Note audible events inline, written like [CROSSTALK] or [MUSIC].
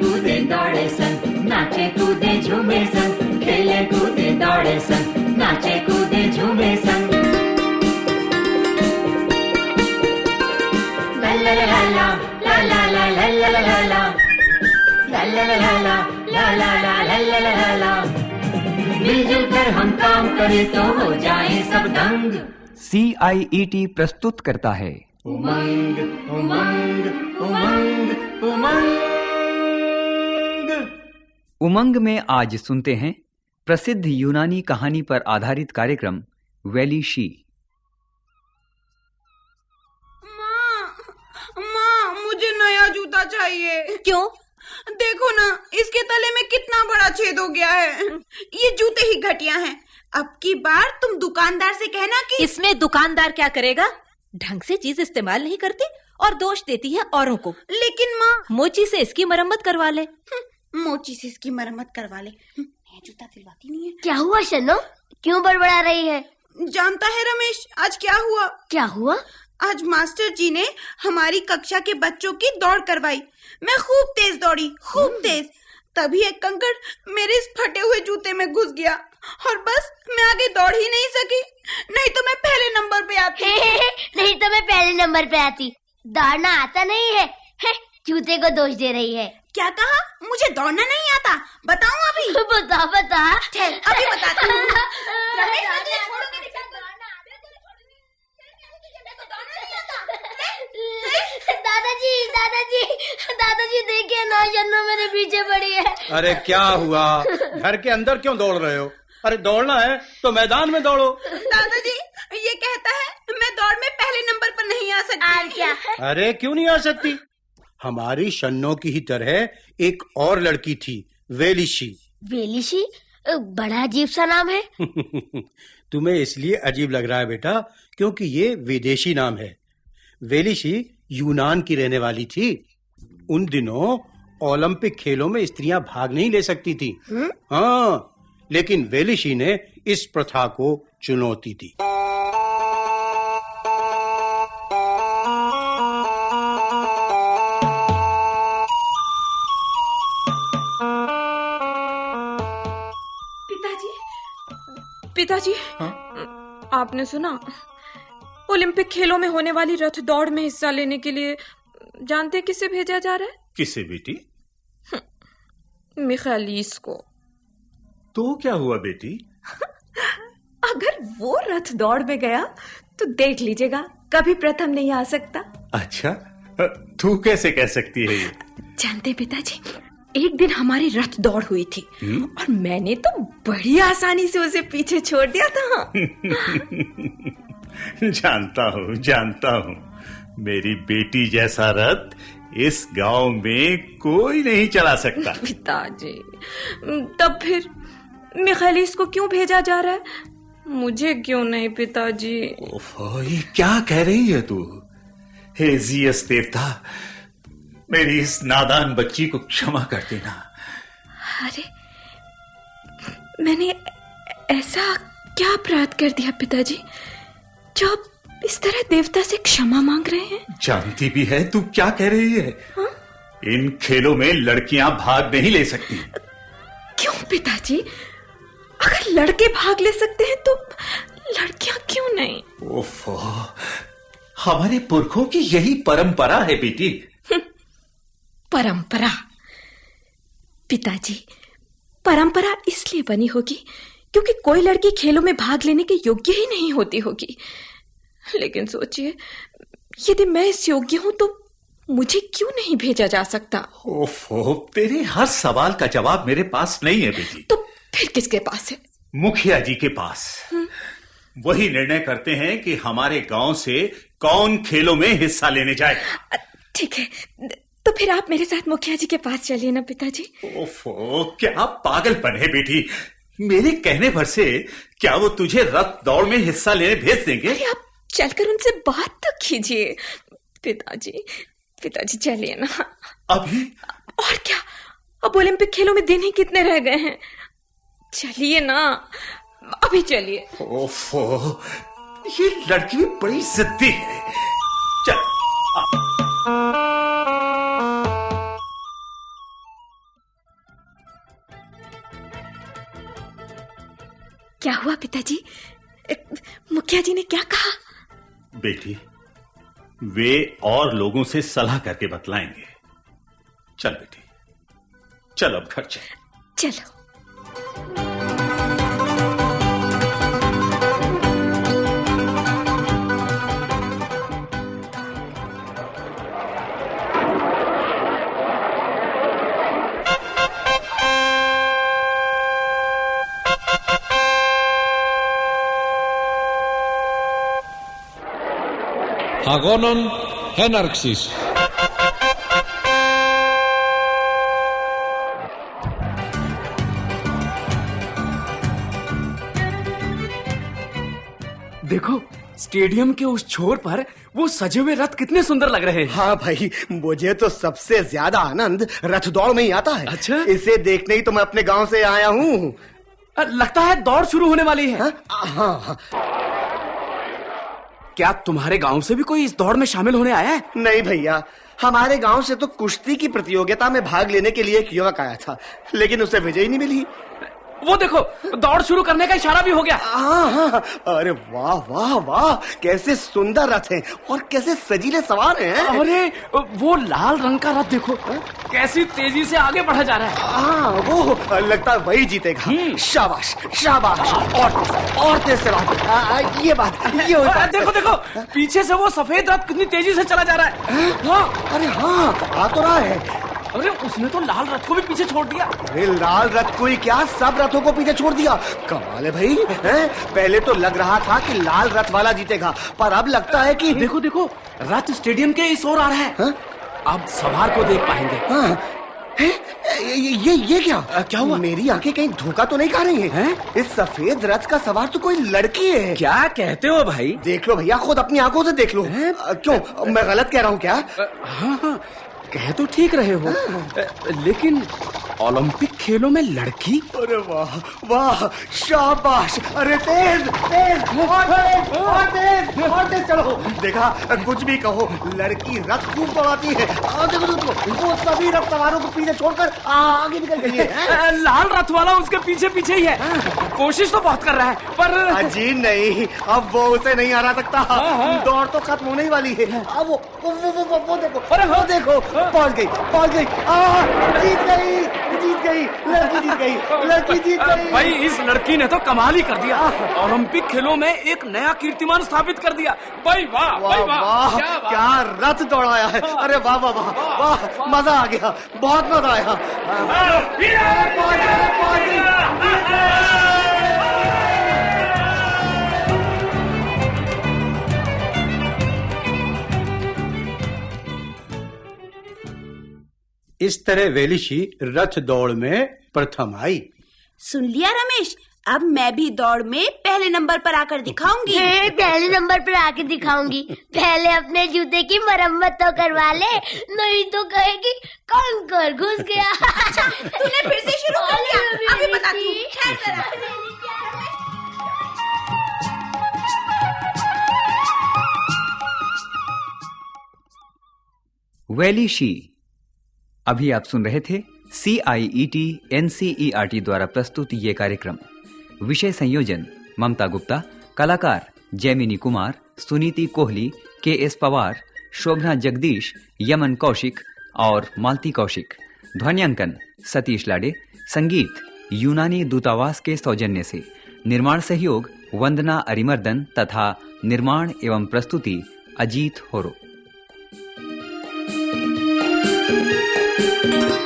कूदे दौड़े नाचे कूदे झूमे खेले कूदे दौड़े नाचे कूदे झूमे ला मिलजुल कर हम काम तो हो जाए सब सी आई ई टी प्रस्तुत करता है उमंग उमंग उमंग उमंग उमंग में आज सुनते हैं प्रसिद्ध यूनानी कहानी पर आधारित कार्यक्रम वैली शी। माँ माँ मुझे नया जूता चाहिए। क्यों? देखो ना इसके तले में कितना बड़ा छेद हो गया है। ये जूते ही घटिया हैं। अब की बार तुम दुकानदार से कहना कि इसमें दुकानदार क्या करेगा? ढंग से चीज़ इस्तेमाल नहीं करती और दोष देती है औरों को। लेकिन माँ। मोची से इसकी मरम्मत करवा ले। हम्म, मोची से इसकी मरम्मत करवा ले। हम्म, नया जूता दिलवाती नहीं है। क्या हुआ शनो क्यों बड़बड़ा रही है? है जानता है रमेश आज क्या हुआ? क्या हुआ? आज मास्टर जी ने हमारी कक्षा के बच्चों की दौड़ करवाई। मैं खूब तेज दौड़ी खूब तेज। तभी एक कंकड़ मेरे इस फटे हुए जूते में घुस गया और बस मैं आगे दौड़ ही नहीं सकी। नहीं तो मैं पहले नंबर पे आती। [LAUGHS] नहीं तो मैं पहले नंबर पे आती। दौड़ना आता नहीं है। हे, जूते को दोष दे रही है। क्या कहा? मुझे दौड़ना नहीं आता। बताऊँ अभी? [LAUGHS] बता बता। अभी बताती हूँ। [LAUGHS] रमेश, मैं तुझे नहीं। [LAUGHS] दादाजी दादाजी दादाजी देखिए ना मेरे पीछे पड़ी है। अरे क्या हुआ? घर के अंदर क्यों दौड़ रहे हो? अरे दौड़ना है तो मैदान में दौड़ो। दादाजी ये कहता है मैं दौड़ में पहले नंबर पर नहीं आ सकती क्या अरे क्यों नहीं आ सकती? हमारी शन्नो की ही तरह एक और लड़की थी वेलिशी। वेलिशी? बड़ा अजीब सा नाम है। [LAUGHS] तुम्हें इसलिए अजीब लग रहा है बेटा क्योंकि ये विदेशी नाम है। वेलिशी यूनान की रहने वाली थी। उन दिनों ओलंपिक खेलों में स्त्रियाँ भाग नहीं ले सकती थी। हाँ लेकिन वेलिशी ने इस प्रथा को चुनौती दी। पिताजी? आपने सुना ओलंपिक खेलों में होने वाली रथ दौड़ में हिस्सा लेने के लिए जानते किसे भेजा जा रहा है? किसे बेटी? मिखालीस को। तो क्या हुआ बेटी? [LAUGHS] अगर वो रथ दौड़ में गया तो देख लीजिएगा कभी प्रथम नहीं आ सकता। अच्छा तू कैसे कह सकती है ये? जानते पिताजी एक दिन हमारी रथ दौड़ हुई थी हुँ? और मैंने तो बड़ी आसानी से उसे पीछे छोड़ दिया था। [LAUGHS] जानता हूँ जानता हूँ। मेरी बेटी जैसा रथ इस गाँव में कोई नहीं चला सकता। पिताजी तब फिर मिखालीस को क्यों भेजा जा रहा है? मुझे क्यों नहीं पिताजी? ओफो, ये क्या कह रही है तू? हे जियस देवता मेरी इस नादान बच्ची को क्षमा कर देना। अरे मैंने ऐसा क्या अपराध कर दिया पिताजी जो आप इस तरह देवता से क्षमा मांग रहे हैं? जानती भी है तू क्या कह रही है? हाँ? इन खेलों में लड़कियाँ भाग नहीं ले सकती। क्यों पिताजी? अगर लड़के भाग ले सकते हैं तो लड़कियाँ क्यों नहीं? ओफो हमारे पुरखों की यही परंपरा है बेटी। परंपरा। पिताजी परंपरा इसलिए बनी होगी क्योंकि कोई लड़की खेलों में भाग लेने के योग्य ही नहीं होती होगी। लेकिन सोचिए यदि मैं इस योग्य हूँ तो मुझे क्यों नहीं भेजा जा सकता? ओफो तेरे हर सवाल का जवाब मेरे पास नहीं है बेटी। तो फिर किसके पास है? मुखिया जी के पास। वही निर्णय करते हैं कि हमारे गाँव से कौन खेलों में हिस्सा लेने जाए। ठीक है। तो फिर आप मेरे साथ मुखिया जी के पास चलिए ना पिताजी। ओफो क्या पागलपन है बेटी? मेरे कहने पर से क्या वो तुझे रथ दौड़ में हिस्सा लेने भेज देंगे? अरे आप चलकर उनसे बात तो कीजिए। पिताजी पिताजी चलिए ना। अभी? और क्या? अब ओलंपिक खेलों में दिन ही कितने रह गए हैं। चलिए ना अभी चलिए। ओफो ये लड़की भी बड़ी जिद्दी है। पिताजी मुखिया जी ने क्या कहा? बेटी वे और लोगों से सलाह करके बतलाएँगे। चल बेटी चल अब घर चल। चलो। Αγώνων έναρξης. देखो स्टेडियम के उस छोर पर वो सजे हुए रथ कितने सुंदर लग रहे हैं हाँ भाई मुझे तो सबसे ज्यादा आनंद रथ दौड़ में ही आता है अच्छा इसे देखने ही तो मैं अपने गांव से आया हूँ लगता है दौड़ शुरू होने वाली है हाँ, हाँ, हाँ। क्या तुम्हारे गाँव से भी कोई इस दौड़ में शामिल होने आया है? नहीं भैया, हमारे गाँव से तो कुश्ती की प्रतियोगिता में भाग लेने के लिए एक युवक आया था, लेकिन उसे विजयी नहीं मिली। वो देखो दौड़ शुरू करने का इशारा भी हो गया। हाँ हाँ अरे वाह वाह वाह कैसे सुंदर रथ है और कैसे सजीले सवार हैं अरे वो लाल रंग का रथ देखो कैसी तेज़ी से आगे बढ़ा जा रहा है। हाँ वो लगता है वही जीतेगा। शाबाश शाबाश और और तेज से बात। ये बात ये आ, देखो देखो पीछे से वो सफ़ेद रथ कितनी तेज़ी से चला जा रहा है। हाँ? अरे हाँ आ तो रहा है। अरे उसने तो लाल रथ को भी पीछे छोड़ दिया। अरे लाल रथ को ही क्या? सब रथों को पीछे छोड़ दिया। कमाल है भाई है? पहले तो लग रहा था कि लाल रथ वाला जीतेगा पर अब लगता है कि देखो देखो रथ स्टेडियम के इस ओर आ रहा है। हा? अब सवार को देख पाएँगे। हाँ। है? ये ये ये क्या? आ, क्या हुआ? मेरी आँखें कहीं धोखा तो नहीं खा रही हैं? है? इस सफ़ेद रथ का सवार तो कोई लड़की है। क्या कहते हो भाई? देख लो भैया खुद अपनी आँखों से देख लो। क्यों? मैं गलत कह रहा हूँ क्या? हाँ हाँ। कह तो ठीक रहे हो। लेकिन ओलंपिक खेलों में लड़की? अरे वाह वाह शाबाश। अरे तेज तेज और तेज और तेज और तेज चलो देखा कुछ भी कहो लड़की रथ खूब दौड़ाती है। आ, देखो देखो वो सभी रथ सवारों को पीछे छोड़कर आगे निकल गई है। [LAUGHS] लाल रथ वाला उसके पीछे पीछे ही है। कोशिश तो बहुत कर रहा है पर अजी नहीं अब वो उसे नहीं हरा सकता। दौड़ तो खत्म होने ही वाली है। अब वो वो वो वो, वो, वो देखो। अरे वो देखो पहुँच गई पहुँच गई। आ जीत गई। जीत गई लड़की जीत गई लड़की जीत गई। भाई इस लड़की ने तो कमाल ही कर दिया। ओलंपिक खेलों में एक नया कीर्तिमान स्थापित कर दिया। भाई वाह वाह वाह क्या रथ दौड़ाया है। अरे वाह वाह वाह वाह मज़ा आ गया बहुत मज़ा आया। इस तरह वेलिशी रथ दौड़ में प्रथम आई। सुन लिया रमेश अब मैं भी दौड़ में पहले नंबर पर आकर दिखाऊँगी। [LAUGHS] पहले नंबर पर आके दिखाऊँगी। पहले अपने जूते की मरम्मत तो करवा ले नहीं तो कहेगी कौन कर घुस गया। अच्छा [LAUGHS] तूने फिर से शुरू कर दिया। अभी बताती हूँ ठहर जरा। वैली शी अभी आप सुन रहे थे C I E T N C E R T द्वारा प्रस्तुत ये कार्यक्रम। विषय संयोजन, ममता गुप्ता, कलाकार जैमिनी कुमार, सुनीति कोहली, के एस पवार, शोभना जगदीश, यमन कौशिक और मालती कौशिक। ध्वनियांकन, सतीश लाडे। संगीत, यूनानी दूतावास के सौजन्य से। निर्माण सहयोग, वंदना अरिमर्दन तथा निर्माण एवं प्रस्तुति अजीत होरो। Thank you.